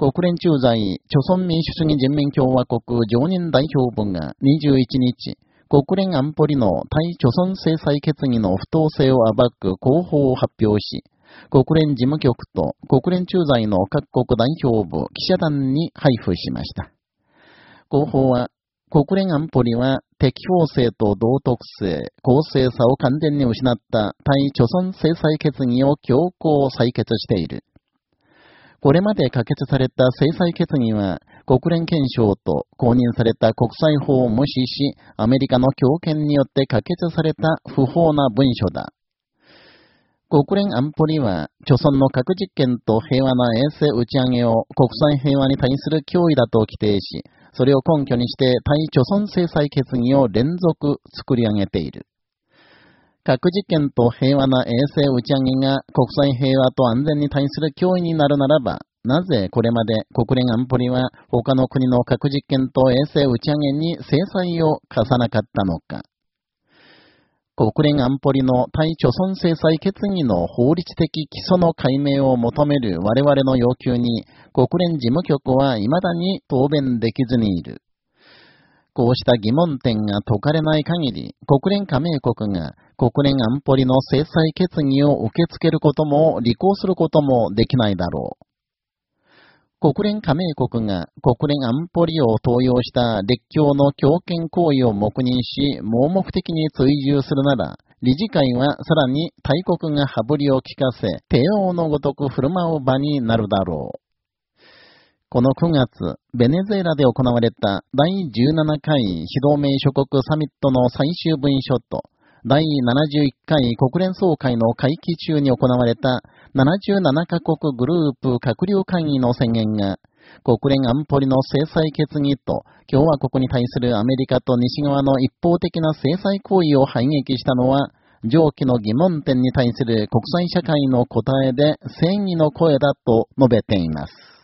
国連駐在、朝鮮民主主義人民共和国常任代表部が21日、国連安保理の対朝鮮制裁決議の不当性を暴く広報を発表し、国連事務局と国連駐在の各国代表部記者団に配布しました。広報は、国連安保理は適法性と道徳性、公正さを完全に失った対朝鮮制裁決議を強行採決している。これまで可決された制裁決議は、国連憲章と公認された国際法を無視し、アメリカの強権によって可決された不法な文書だ。国連安保理は、著存の核実験と平和な衛星打ち上げを国際平和に対する脅威だと規定し、それを根拠にして対著存制裁決議を連続作り上げている。核実験と平和な衛星打ち上げが国際平和と安全に対する脅威になるならば、なぜこれまで国連安保理は他の国の核実験と衛星打ち上げに制裁を課さなかったのか。国連安保理の対貯村制裁決議の法律的基礎の解明を求める我々の要求に国連事務局は未だに答弁できずにいる。こうした疑問点が解かれない限り、国連加盟国が国連安保理の制裁決議を受け付けることも履行することもできないだろう。国連加盟国が国連安保理を登用した列強の強権行為を黙認し、盲目的に追従するなら、理事会はさらに大国が羽振りを利かせ、帝王のごとく振る舞う場になるだろう。この9月、ベネズエラで行われた第17回非同盟諸国サミットの最終文書と、第71回国連総会の会期中に行われた77カ国グループ閣僚会議の宣言が、国連安保理の制裁決議と共和国に対するアメリカと西側の一方的な制裁行為を排撃したのは、上記の疑問点に対する国際社会の答えで正義の声だと述べています。